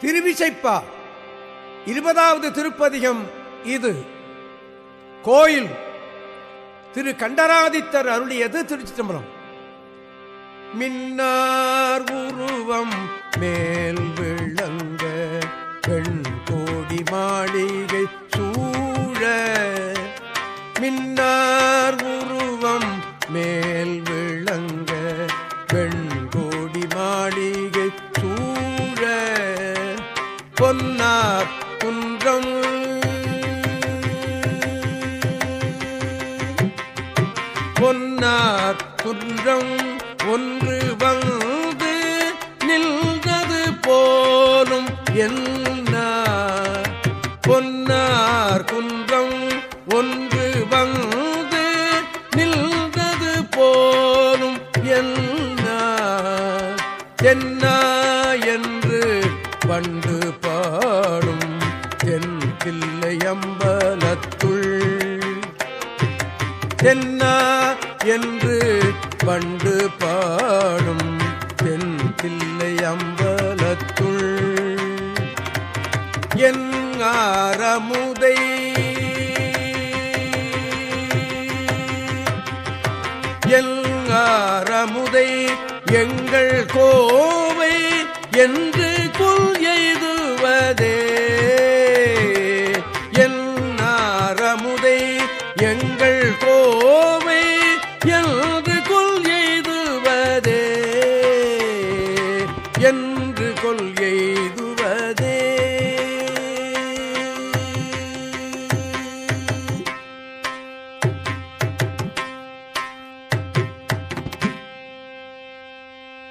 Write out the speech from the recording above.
திருவிசைப்பா இருபதாவது திருப்பதிகம் இது. கோயில். திரு கண்டராதித்தர் அருளியது திருச்சிதம்பரம் மின்னார் உருவம் மேல் விளங்க பெண் கோடி மாளிகை சூழ. மின்னார் உருவம் மேல் விளங்க பெண் பொன்னா குன்றம். பொன்னார் குன்றம் ஒன்று வந்து நின்றது போலும் என்ன. பொன்னார் குன்றம் ஒன்று வந்து நின்றது போலும் என்ன. என்ன என்று பண்டு பாடும் தென் பிள்ளை அம்பலத்துள். தென்னா என்று பண்டு பாடும் தென் பிள்ளை என் ஆரமுதை. என் ஆரமுதை எங்கள் கோவை என்று கூ அமுதை எங்கள் கோவை என்று கொள் எய்துவதே? என்று கொள் எய்துவதே?